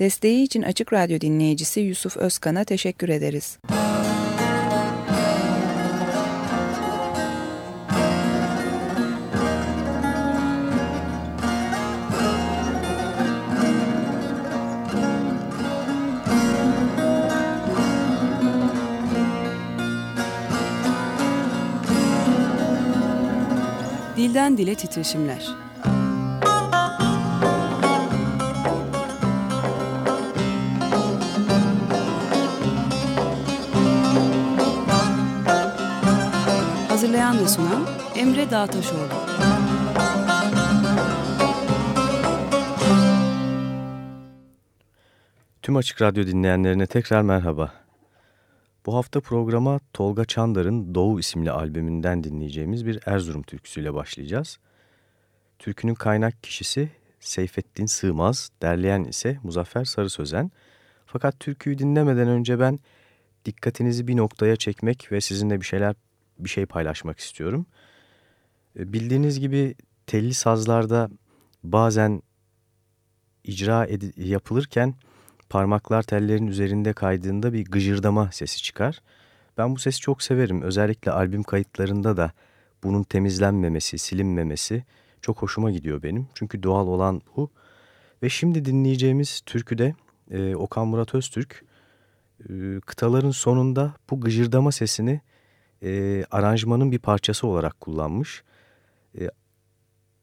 Desteği için Açık Radyo dinleyicisi Yusuf Özkan'a teşekkür ederiz. Dilden Dile Titreşimler Hazırlayan ve sunan Emre Dağtaşoğlu Tüm Açık Radyo dinleyenlerine tekrar merhaba. Bu hafta programa Tolga Çandar'ın Doğu isimli albümünden dinleyeceğimiz bir Erzurum türküsüyle başlayacağız. Türkünün kaynak kişisi Seyfettin Sığmaz, derleyen ise Muzaffer Sarı Sözen. Fakat türküyü dinlemeden önce ben dikkatinizi bir noktaya çekmek ve sizinle bir şeyler bir şey paylaşmak istiyorum. E, bildiğiniz gibi telli sazlarda bazen icra yapılırken parmaklar tellerin üzerinde kaydığında bir gıcırdama sesi çıkar. Ben bu sesi çok severim. Özellikle albüm kayıtlarında da bunun temizlenmemesi, silinmemesi çok hoşuma gidiyor benim. Çünkü doğal olan bu. Ve şimdi dinleyeceğimiz türküde e, Okan Murat Öztürk e, kıtaların sonunda bu gıcırdama sesini e, aranjmanın bir parçası olarak kullanmış. E,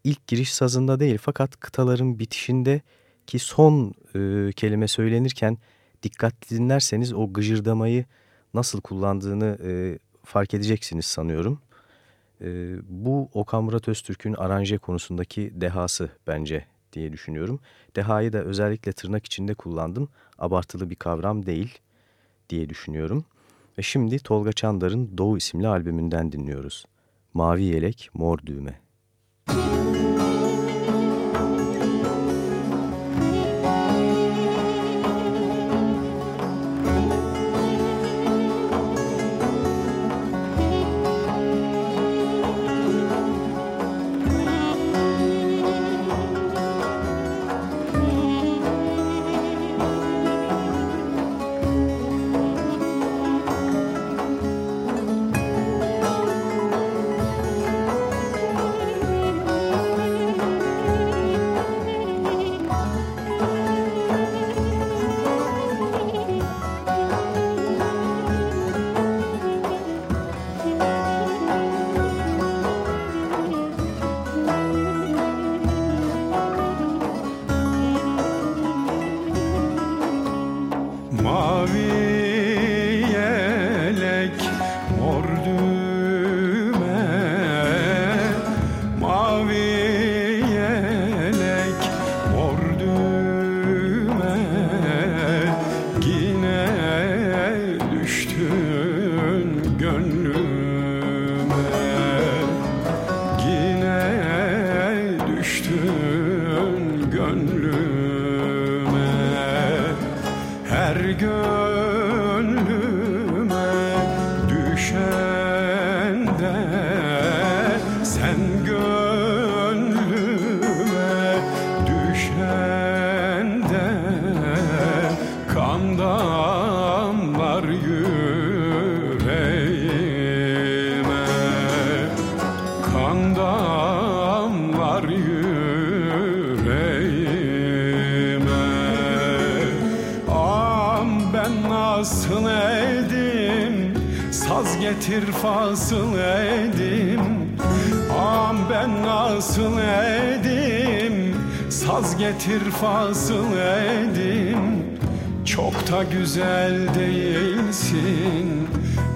ilk giriş sazında değil fakat kıtaların bitişinde ki son e, kelime söylenirken dikkatli dinlerseniz o gıcırdamayı nasıl kullandığını e, fark edeceksiniz sanıyorum. E, bu Okan Murat Öztürk'ün aranje konusundaki dehası bence diye düşünüyorum. Dehayı da özellikle tırnak içinde kullandım. Abartılı bir kavram değil diye düşünüyorum. Ve şimdi Tolga Çandar'ın Doğu isimli albümünden dinliyoruz. Mavi Yelek, Mor Düğme. Müzik getir fasıl edim. Am ben nasıl edim? Saz getir fasıl edim. Çok da güzel değilsin.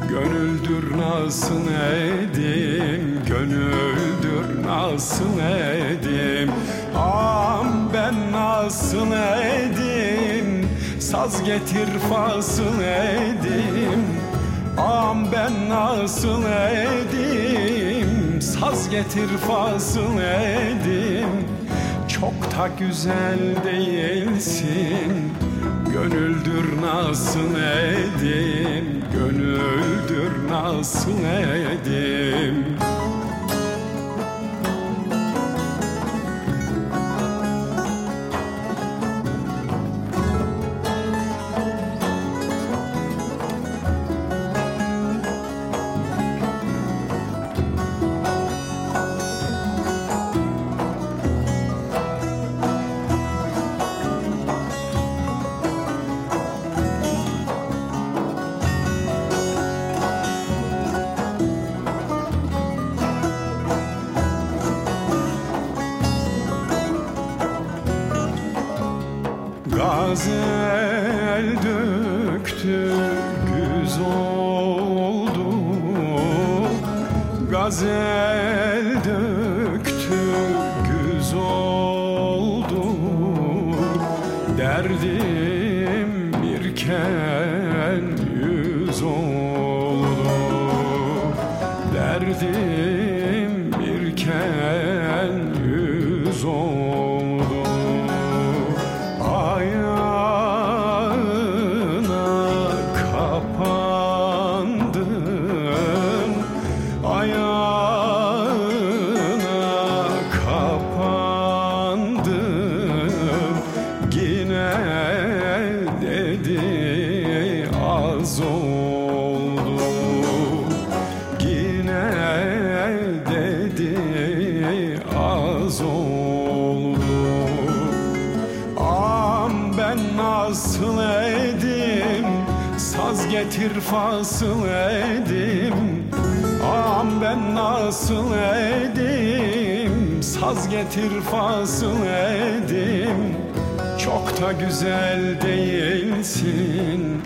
Gönüldür nasıl edim? Gönüldür nasıl edim? Am ben nasıl edim? Saz getir fasıl edim ben nasıl edim? Saz getir fasıl edim. Çok da güzel değilsin. Gönüldür nasıl edim? Gönüldür nasıl edim Gazel döktü güz oldu. Gazel fasıl edim? Am ben nasıl edim? Saz getir fasıl edim. Çok da güzel değilsin.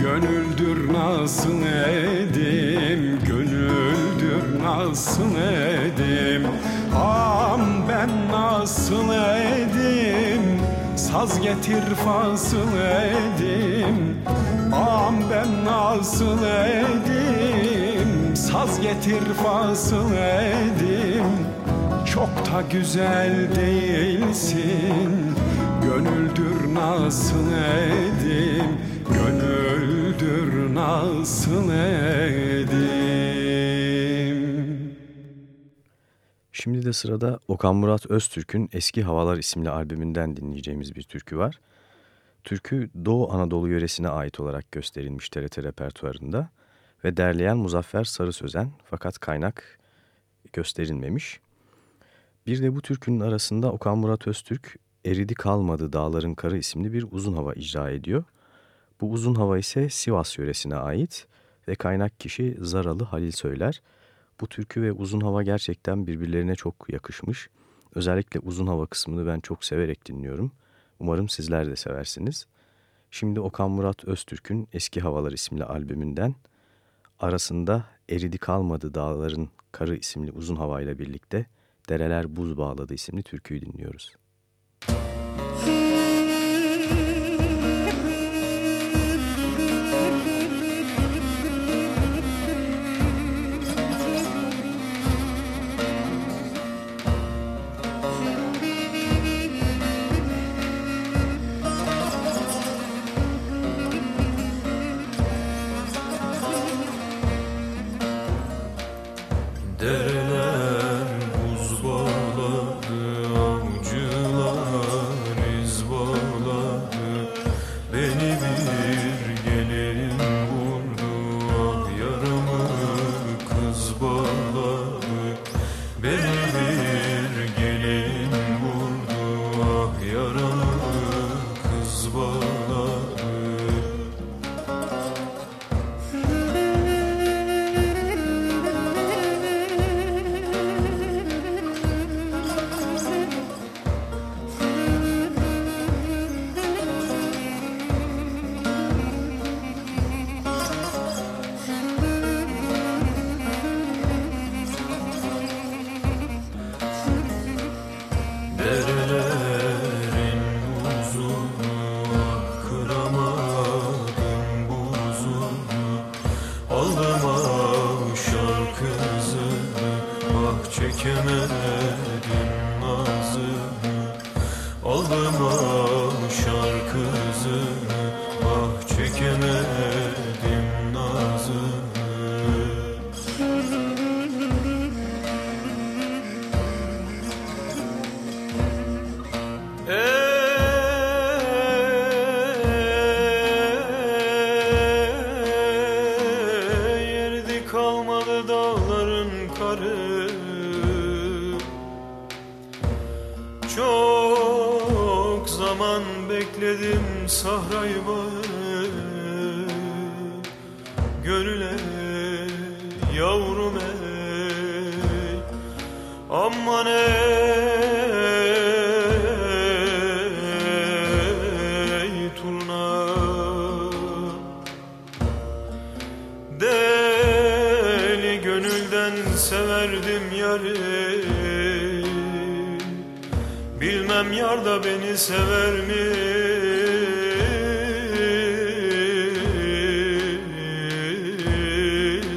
Gönüldür nasıl edim? Gönüldür nasıl edim? Am ben nasıl edim? Saz getir fasıl edim ben nasıl edim Saz getir fasıl edim Çok da güzel değilsin Gönüldür nasıl edim Gönüldür nasıl edim Şimdi de sırada Okan Murat Öztürk'ün Eski Havalar isimli albümünden dinleyeceğimiz bir türkü var. Türkü Doğu Anadolu yöresine ait olarak gösterilmiş TRT repertuarında ve derleyen Muzaffer Sarı Sözen fakat kaynak gösterilmemiş. Bir de bu türkünün arasında Okan Murat Öztürk Eridi Kalmadı Dağların Karı isimli bir uzun hava icra ediyor. Bu uzun hava ise Sivas yöresine ait ve kaynak kişi Zaralı Halil Söyler. Bu türkü ve uzun hava gerçekten birbirlerine çok yakışmış. Özellikle uzun hava kısmını ben çok severek dinliyorum. Umarım sizler de seversiniz. Şimdi Okan Murat Öztürk'ün Eski Havalar isimli albümünden arasında Eridi Kalmadı Dağların Karı isimli uzun havayla birlikte Dereler Buz Bağladı isimli türküyü dinliyoruz. Sever mi?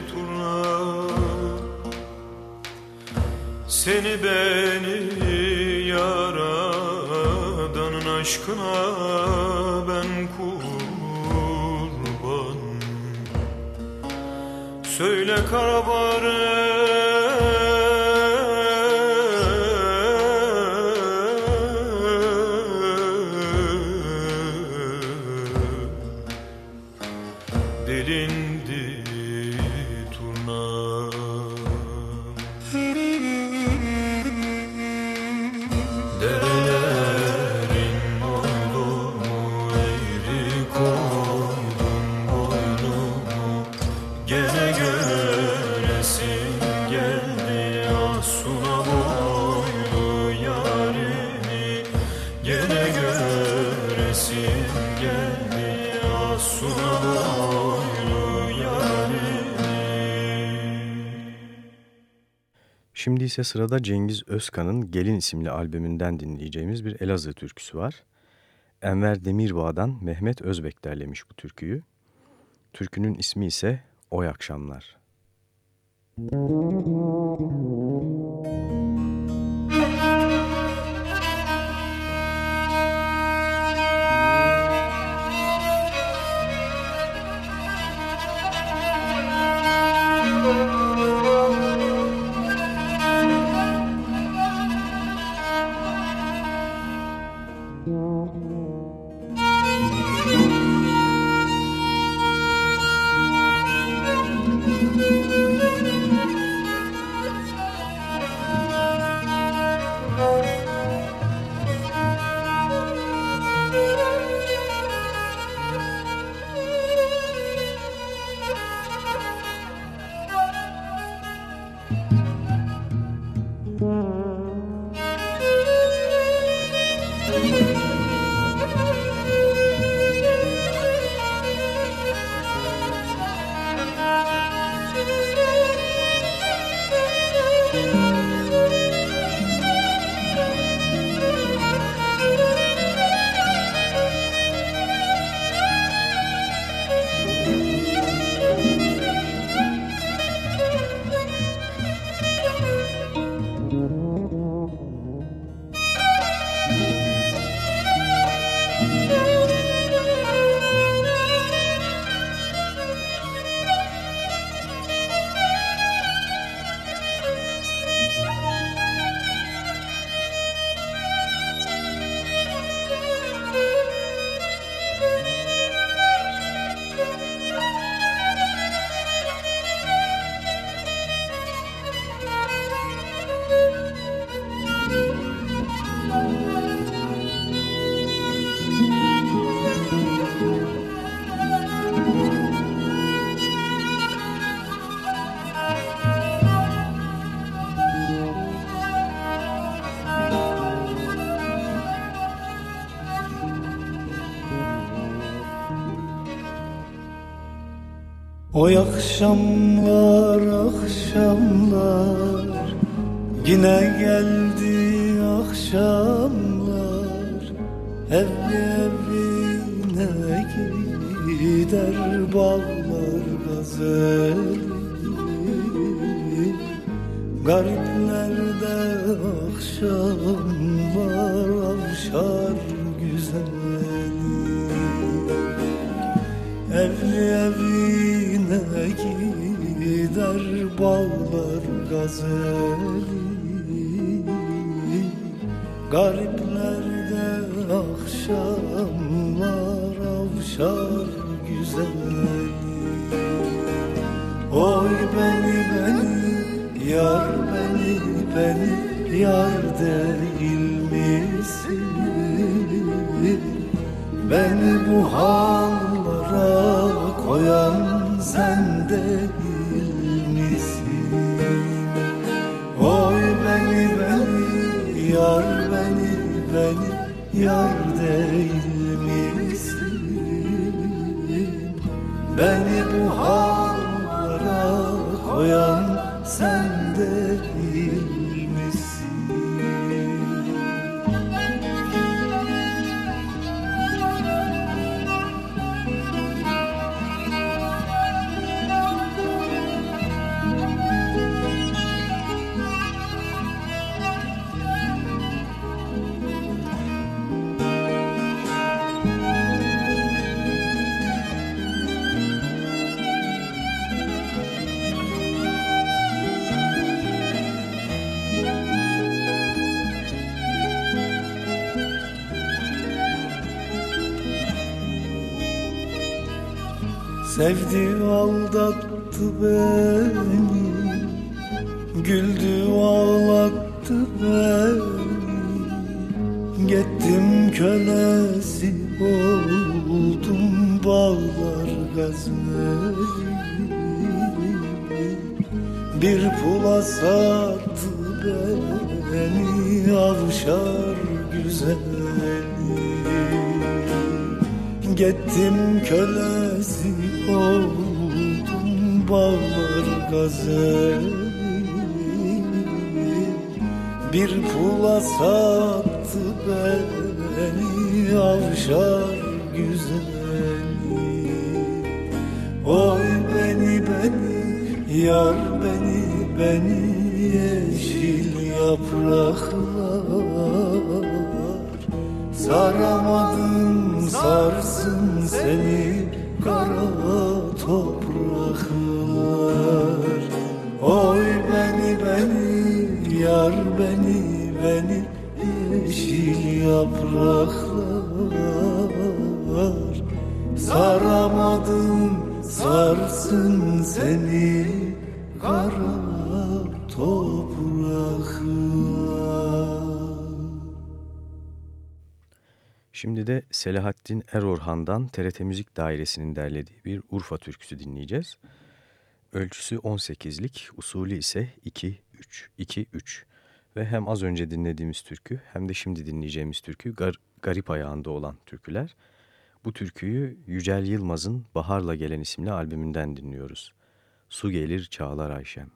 Turna Seni beni yaradanın aşkına ben kurban Söyle karabarı ise sırada Cengiz Özkan'ın Gelin isimli albümünden dinleyeceğimiz bir Elazığ türküsü var. Enver Demirbağ'dan Mehmet Özbek derlemiş bu türküyü. Türkünün ismi ise Oy Akşamlar. Uhum. Oy akşamlar akşamlar Yine geldi akşamlar. Evli evine gider ballar gazel Gariplerde akşamlar avşar güzeli. Evli evine gazeli Gariplerde akşamlar avşar güzeli Oy beni beni yar beni beni yar değil misin? Beni bu hallara Sevdi aldattı beni. Güldü ağlattı beni. Gittim kölesi oldum bağlar gazmeli Bir pula sattı beni avşar güzeli. Gittim kölesi oldum bağlar gazeli bir pula sattı beni avşar güzeli. Oy beni beni yar beni beni yeşil yapraklar. Saramadım sarsın seni kara Selahattin Erorhan'dan TRT Müzik Dairesi'nin derlediği bir Urfa türküsü dinleyeceğiz. Ölçüsü 18'lik, usulü ise 2-3-2-3 ve hem az önce dinlediğimiz türkü hem de şimdi dinleyeceğimiz türkü gar garip ayağında olan türküler. Bu türküyü Yücel Yılmaz'ın Baharla Gelen isimli albümünden dinliyoruz. Su gelir çağlar Ayşem.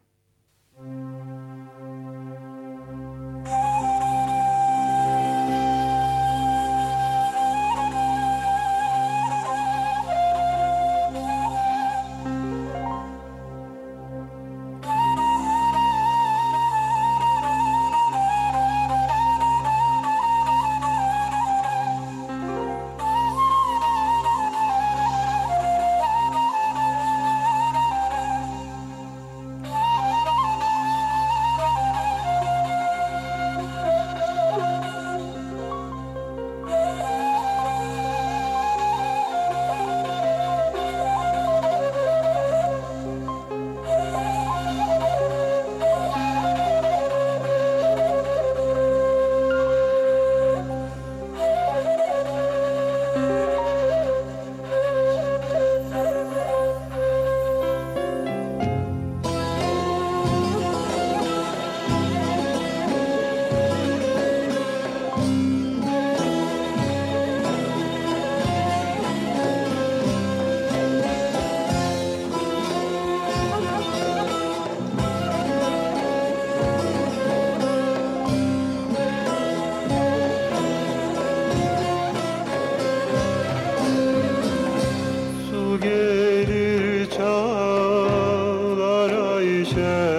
Krishna.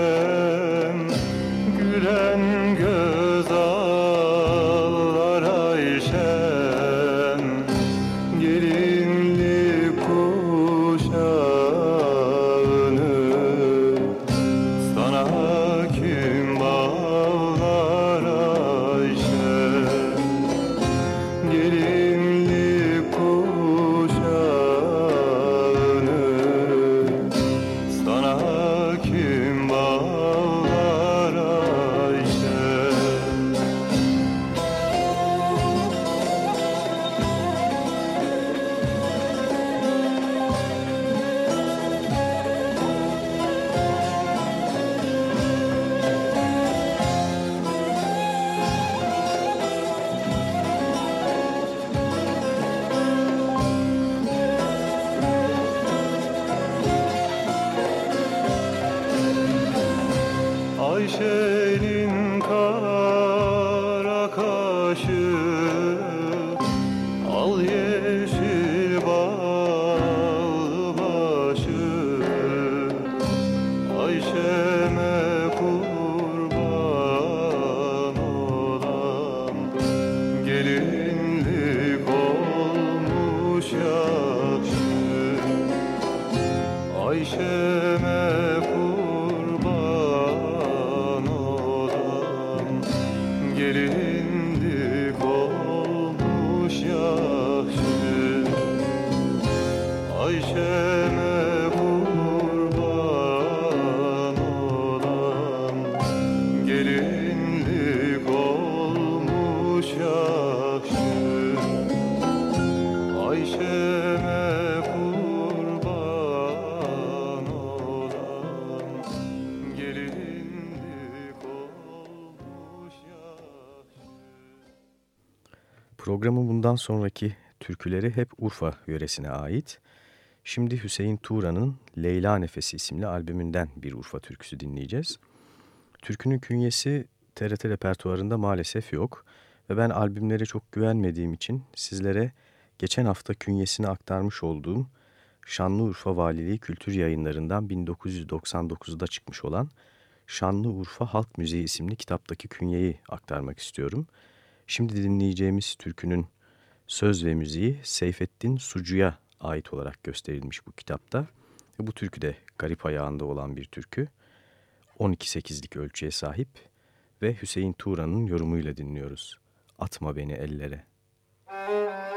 Bundan sonraki türküleri hep Urfa yöresine ait. Şimdi Hüseyin Tuğra'nın Leyla Nefesi isimli albümünden bir Urfa türküsü dinleyeceğiz. Türkünün künyesi TRT repertuarında maalesef yok ve ben albümlere çok güvenmediğim için sizlere geçen hafta künyesini aktarmış olduğum Şanlıurfa Valiliği Kültür Yayınlarından 1999'da çıkmış olan Şanlıurfa Halk Müziği isimli kitaptaki künyeyi aktarmak istiyorum. Şimdi dinleyeceğimiz türkünün söz ve müziği Seyfettin Sucu'ya ait olarak gösterilmiş bu kitapta. Bu türkü de garip ayağında olan bir türkü. 12-8'lik ölçüye sahip ve Hüseyin Tuğra'nın yorumuyla dinliyoruz. Atma beni ellere. yastığa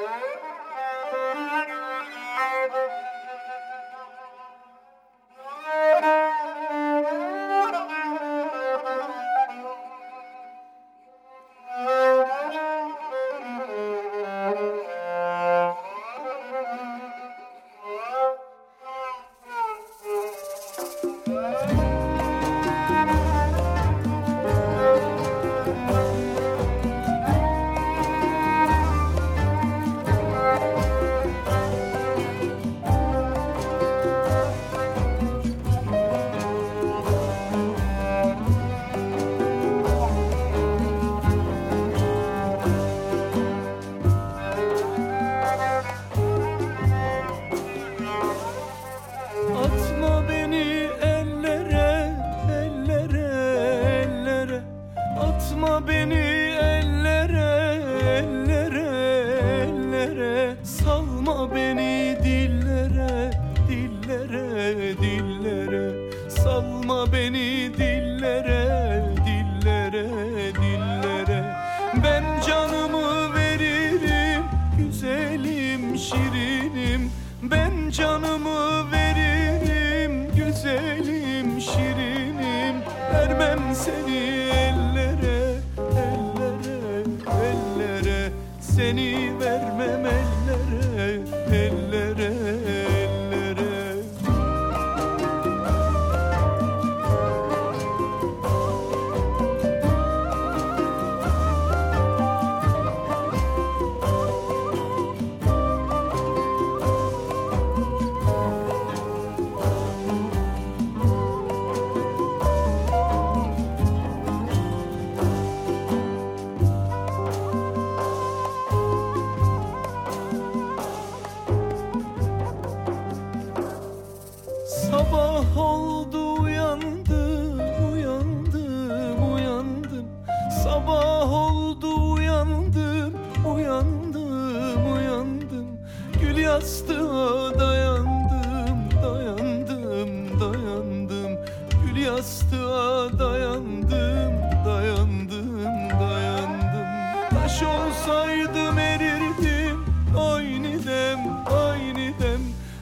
olsaydım erirdim, aynı dem, aynı dem.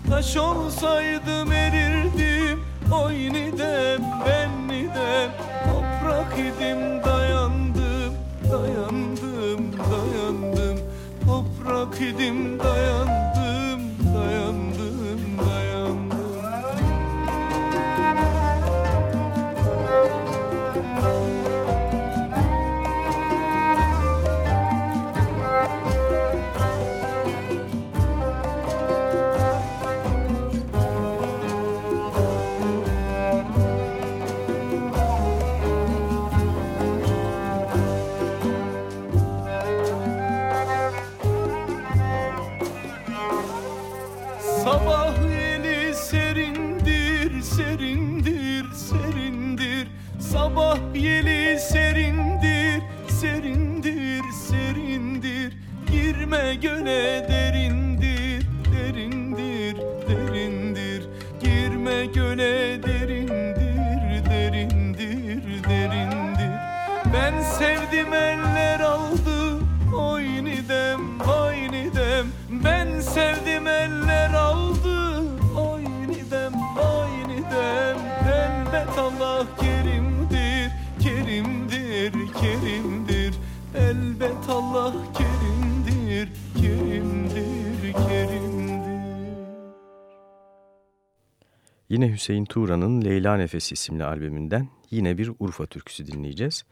Taş olsaydım erirdim, aynı dem, ben dem. Toprak idim dayandım, dayandım, dayandım. Toprak idim dayandım günedir Yine Hüseyin Tuğra'nın Leyla Nefesi isimli albümünden yine bir Urfa türküsü dinleyeceğiz.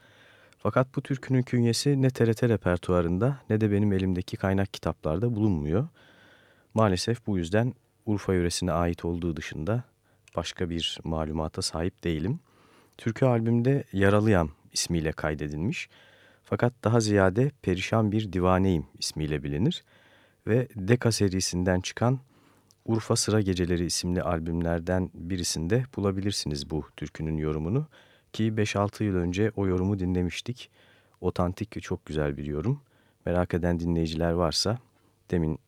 Fakat bu türkünün künyesi ne TRT repertuarında ne de benim elimdeki kaynak kitaplarda bulunmuyor. Maalesef bu yüzden Urfa yöresine ait olduğu dışında başka bir malumata sahip değilim. Türkü albümde Yaralıyam ismiyle kaydedilmiş. Fakat daha ziyade Perişan Bir Divaneyim ismiyle bilinir. Ve Deka serisinden çıkan Urfa Sıra Geceleri isimli albümlerden birisinde bulabilirsiniz bu türkünün yorumunu. Ki 5-6 yıl önce o yorumu dinlemiştik. Otantik ve çok güzel bir yorum. Merak eden dinleyiciler varsa demin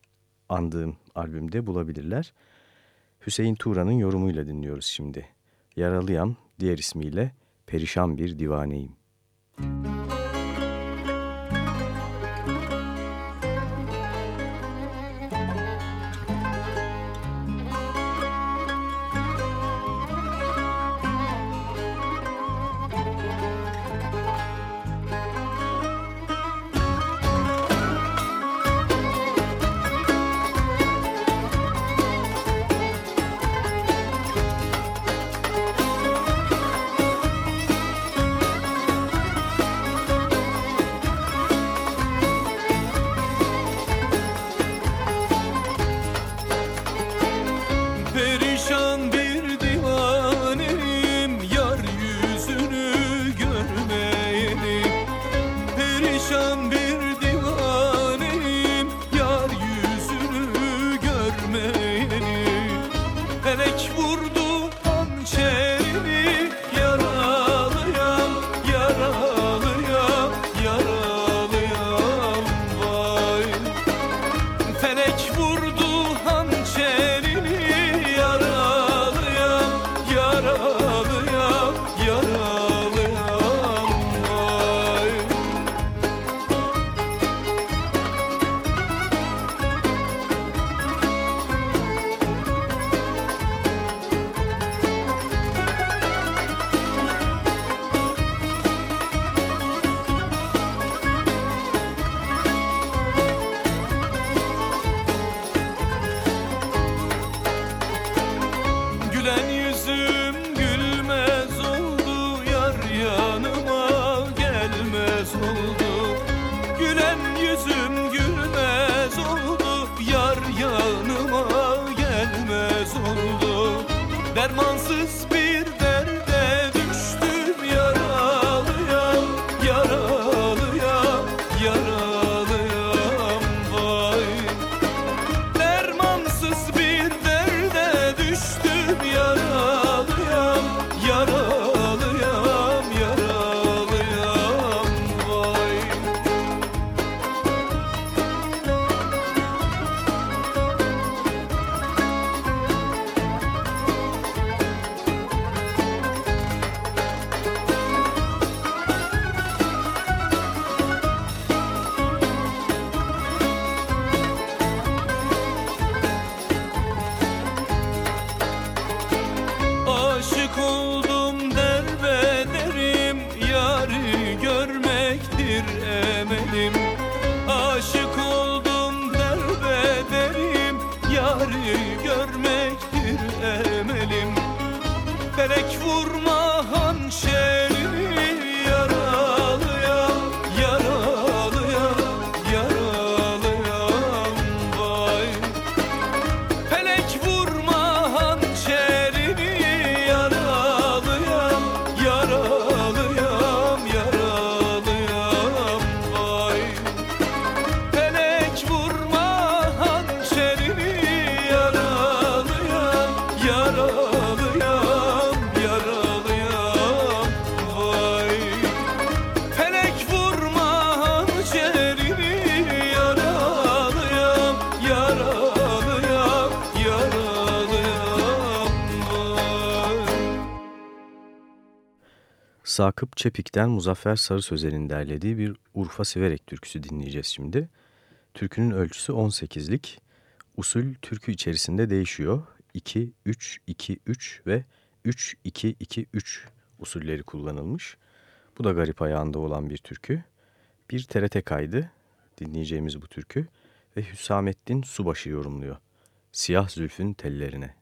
andığım albümde bulabilirler. Hüseyin Turan'ın yorumuyla dinliyoruz şimdi. Yaralıyam diğer ismiyle Perişan Bir Divaneyim. Müzik felek vurma. Sakıp Çepik'ten Muzaffer Sarı Sözer'in derlediği bir Urfa Siverek türküsü dinleyeceğiz şimdi. Türkünün ölçüsü 18'lik. Usul türkü içerisinde değişiyor. 2-3-2-3 ve 3-2-2-3 usulleri kullanılmış. Bu da garip ayağında olan bir türkü. Bir TRT kaydı dinleyeceğimiz bu türkü ve Hüsamettin Subaşı yorumluyor. Siyah zülfün tellerine.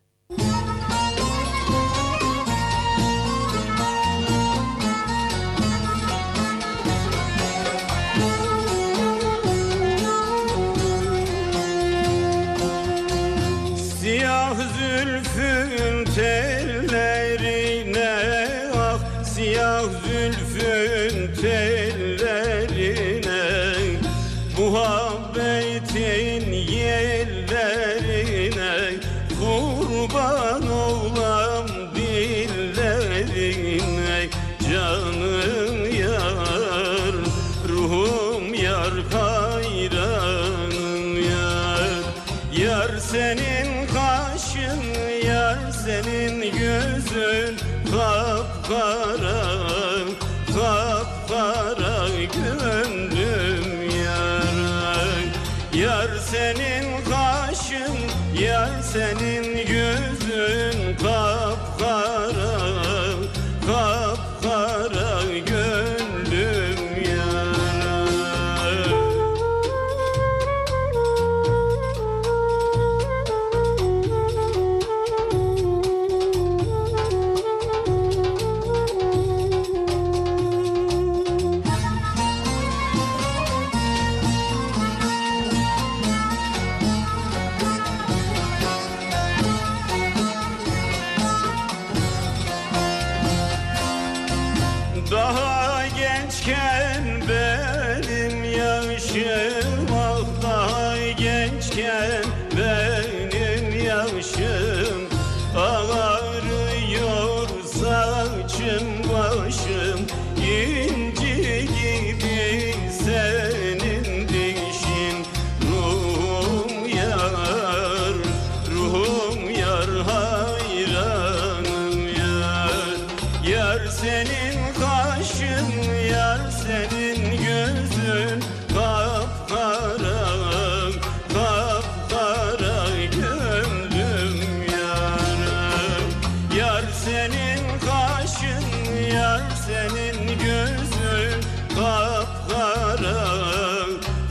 Senin gözün Kapkara,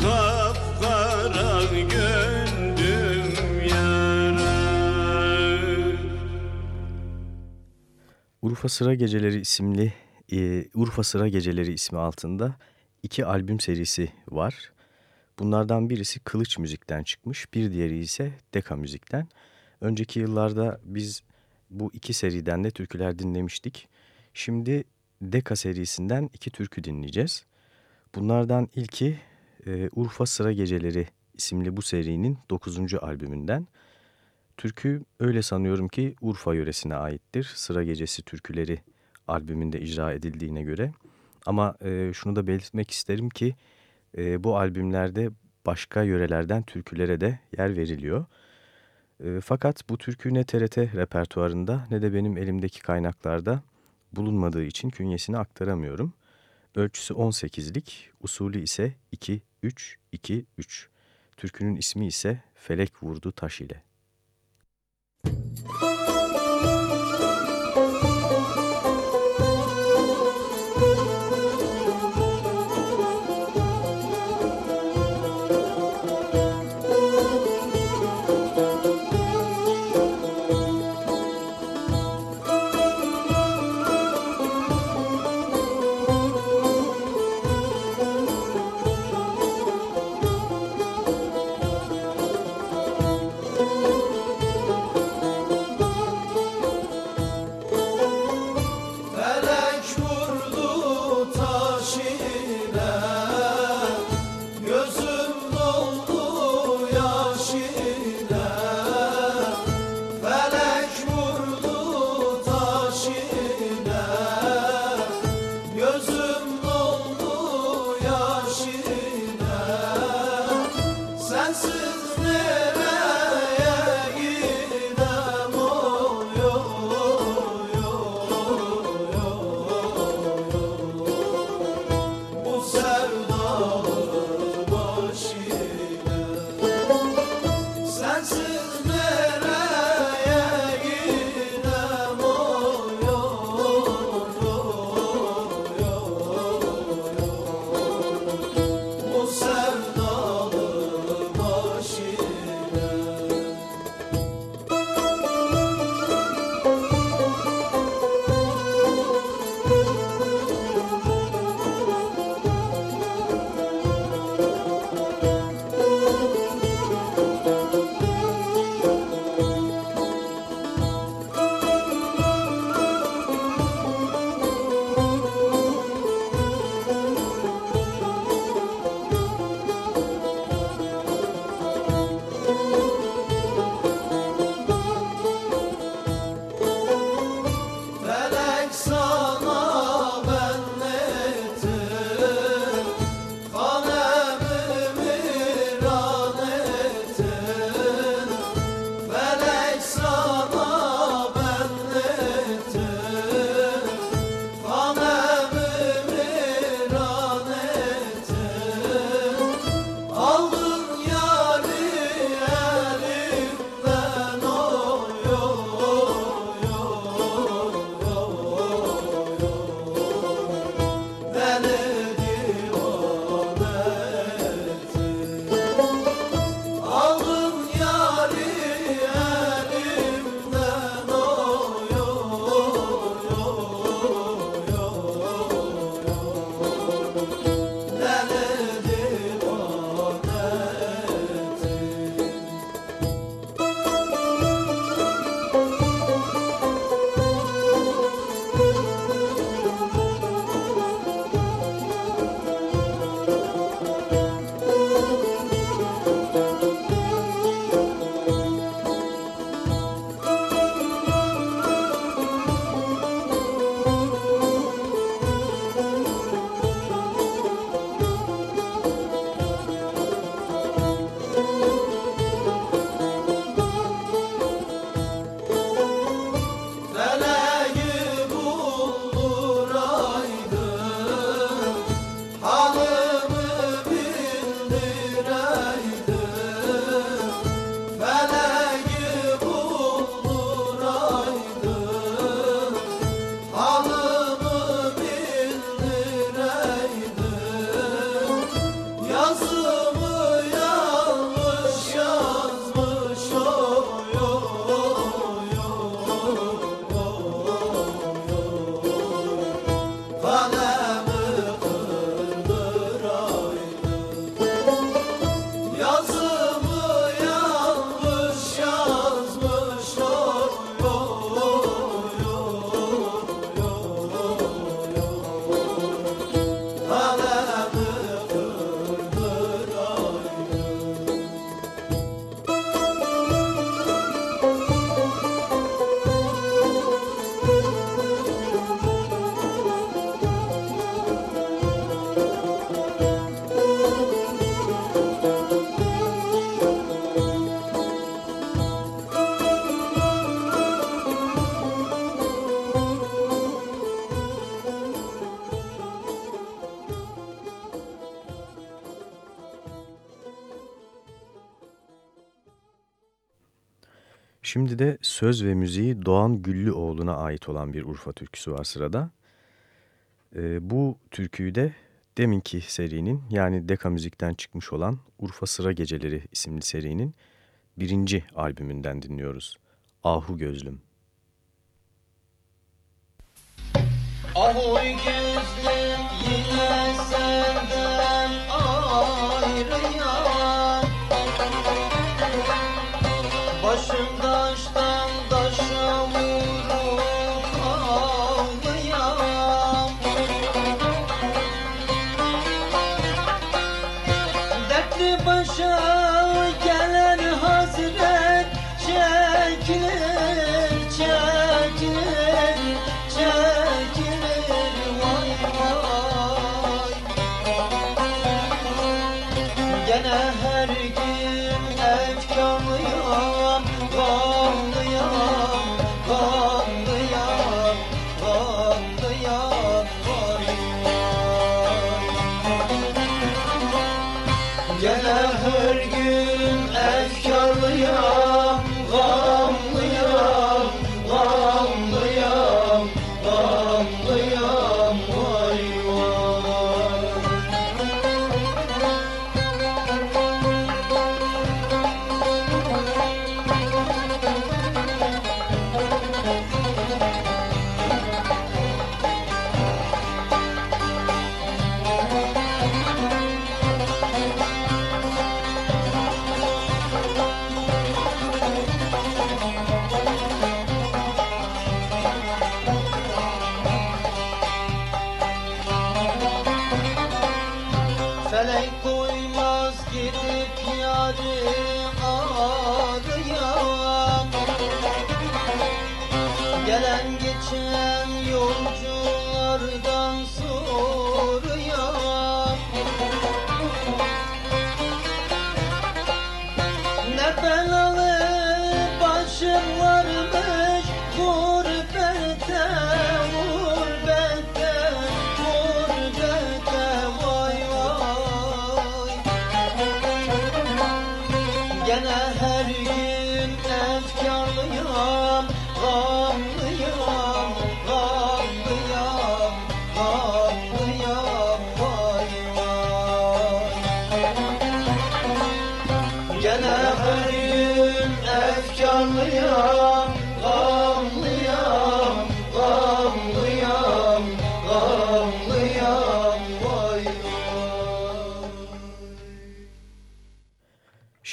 kapkara gönlüm yar Urfa Sıra Geceleri isimli e, Urfa Sıra Geceleri ismi altında iki albüm serisi var. Bunlardan birisi Kılıç Müzik'ten çıkmış, bir diğeri ise Deka Müzik'ten. Önceki yıllarda biz bu iki seriden de türküler dinlemiştik. Şimdi Deka serisinden iki türkü dinleyeceğiz. Bunlardan ilki e, Urfa Sıra Geceleri isimli bu serinin 9. albümünden. Türkü öyle sanıyorum ki Urfa yöresine aittir. Sıra Gecesi türküleri albümünde icra edildiğine göre. Ama e, şunu da belirtmek isterim ki e, bu albümlerde başka yörelerden türkülere de yer veriliyor. E, fakat bu türkü ne TRT repertuarında ne de benim elimdeki kaynaklarda bulunmadığı için künyesini aktaramıyorum. Ölçüsü 18'lik, usulü ise 2-3-2-3. Türkünün ismi ise Felek Vurdu Taş ile. Müzik Şimdi de söz ve müziği Doğan Güllüoğlu'na ait olan bir Urfa türküsü var sırada. Ee, bu türküyü de deminki serinin yani Deka Müzik'ten çıkmış olan Urfa Sıra Geceleri isimli serinin birinci albümünden dinliyoruz. Ahu Gözlüm. Ahu gözlüm yine senden ayrıyan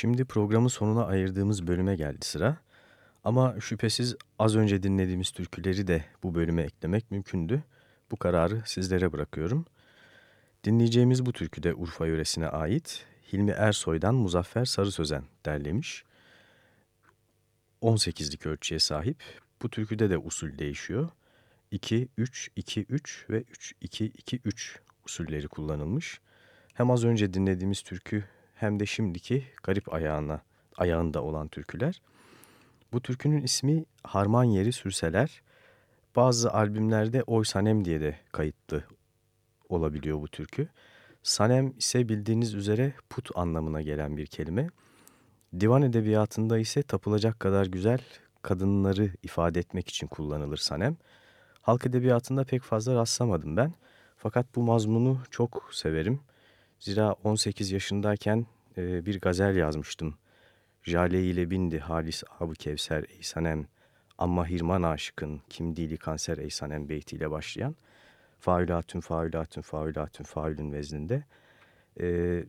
Şimdi programın sonuna ayırdığımız bölüme geldi sıra. Ama şüphesiz az önce dinlediğimiz türküleri de bu bölüme eklemek mümkündü. Bu kararı sizlere bırakıyorum. Dinleyeceğimiz bu türkü de Urfa yöresine ait. Hilmi Ersoy'dan Muzaffer Sarı Sözen derlemiş. 18'lik ölçüye sahip. Bu türküde de usul değişiyor. 2-3-2-3 ve 3-2-2-3 usulleri kullanılmış. Hem az önce dinlediğimiz türkü hem de şimdiki garip ayağına, ayağında olan türküler. Bu türkünün ismi Harman Yeri Sürseler. Bazı albümlerde Oy Sanem diye de kayıtlı olabiliyor bu türkü. Sanem ise bildiğiniz üzere put anlamına gelen bir kelime. Divan edebiyatında ise tapılacak kadar güzel kadınları ifade etmek için kullanılır sanem. Halk edebiyatında pek fazla rastlamadım ben. Fakat bu mazmunu çok severim. Zira 18 yaşındayken e, bir gazel yazmıştım. Jale ile bindi halis abı kevser ey sanem. Amma hirman aşıkın kim dili kanser ey sanem beytiyle başlayan. Faülatün faülatün faülatün faülün vezninde. E,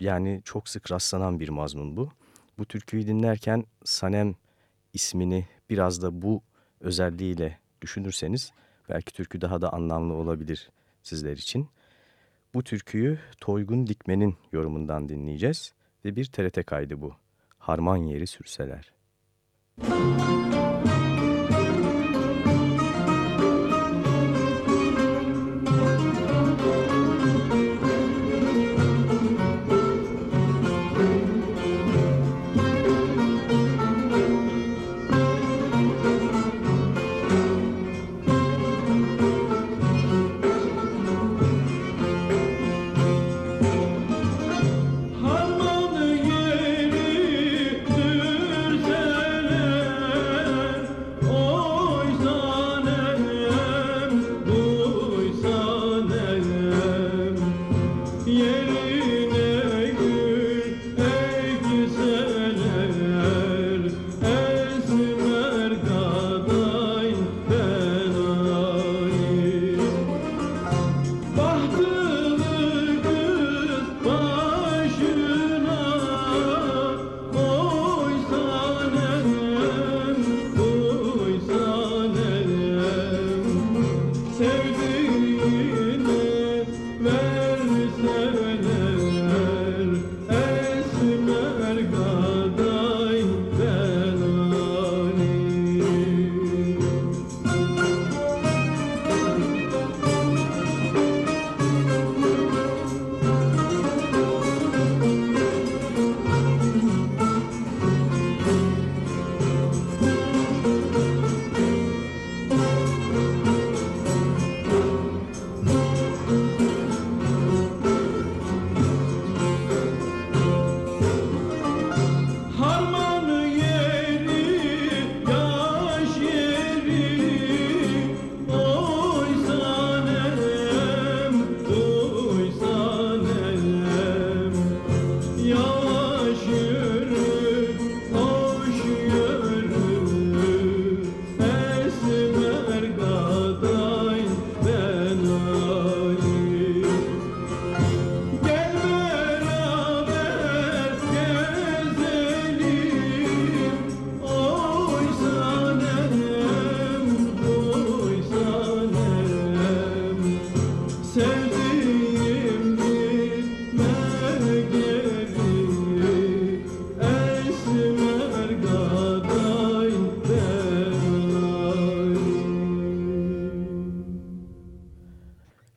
yani çok sık rastlanan bir mazmun bu. Bu türküyü dinlerken Sanem ismini biraz da bu özelliğiyle düşünürseniz belki türkü daha da anlamlı olabilir sizler için. Bu türküyü Toygun Dikmen'in yorumundan dinleyeceğiz ve bir TRT kaydı bu. Harman yeri sürseler. Harman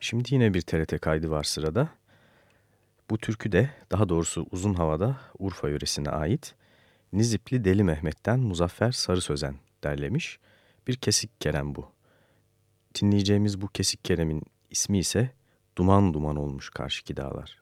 Şimdi yine bir TRT kaydı var sırada. Bu türkü de daha doğrusu uzun havada Urfa yöresine ait Nizipli Deli Mehmet'ten Muzaffer Sarı Sözen derlemiş. Bir kesik kerem bu. Dinleyeceğimiz bu kesik keremin ismi ise Duman Duman olmuş karşıki dağlar.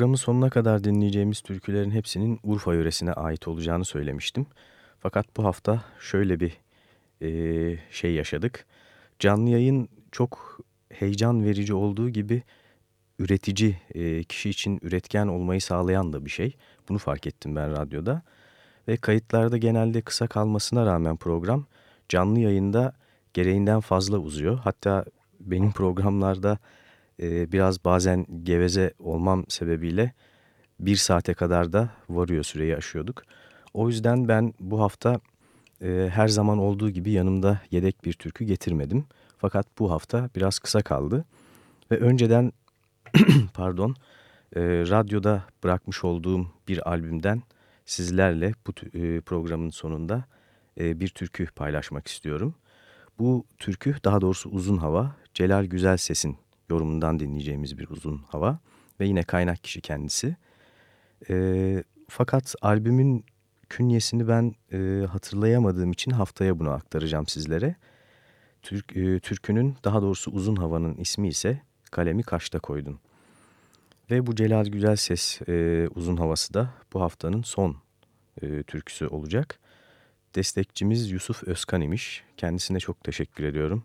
Programın sonuna kadar dinleyeceğimiz türkülerin hepsinin Urfa yöresine ait olacağını söylemiştim. Fakat bu hafta şöyle bir e, şey yaşadık. Canlı yayın çok heyecan verici olduğu gibi üretici, e, kişi için üretken olmayı sağlayan da bir şey. Bunu fark ettim ben radyoda. Ve kayıtlarda genelde kısa kalmasına rağmen program canlı yayında gereğinden fazla uzuyor. Hatta benim programlarda e, biraz bazen geveze olmam sebebiyle bir saate kadar da varıyor süreyi aşıyorduk. O yüzden ben bu hafta e, her zaman olduğu gibi yanımda yedek bir türkü getirmedim. Fakat bu hafta biraz kısa kaldı. Ve önceden pardon e, radyoda bırakmış olduğum bir albümden sizlerle bu e, programın sonunda bir türkü paylaşmak istiyorum. Bu türkü daha doğrusu uzun hava Celal Güzel Ses'in yorumundan dinleyeceğimiz bir uzun hava ve yine kaynak kişi kendisi. E, fakat albümün künyesini ben e, hatırlayamadığım için haftaya bunu aktaracağım sizlere. Türk, e, türkünün daha doğrusu uzun havanın ismi ise Kalemi Kaşta Koydun. Ve bu Celal Güzel Ses e, uzun havası da bu haftanın son e, türküsü olacak. Destekçimiz Yusuf Özkan imiş. Kendisine çok teşekkür ediyorum.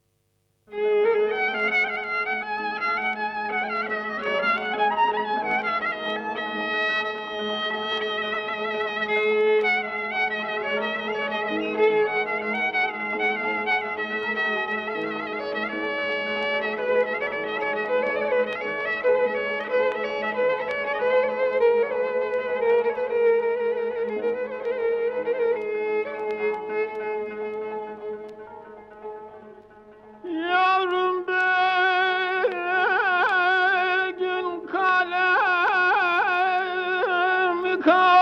come.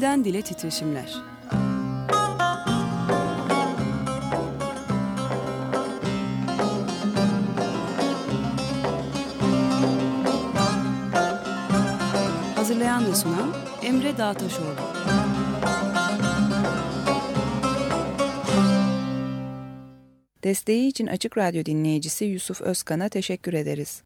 Dilden dile titreşimler. Hazırlayan ve sunan Emre Dağtaşoğlu. Desteği için Açık Radyo dinleyicisi Yusuf Özkan'a teşekkür ederiz.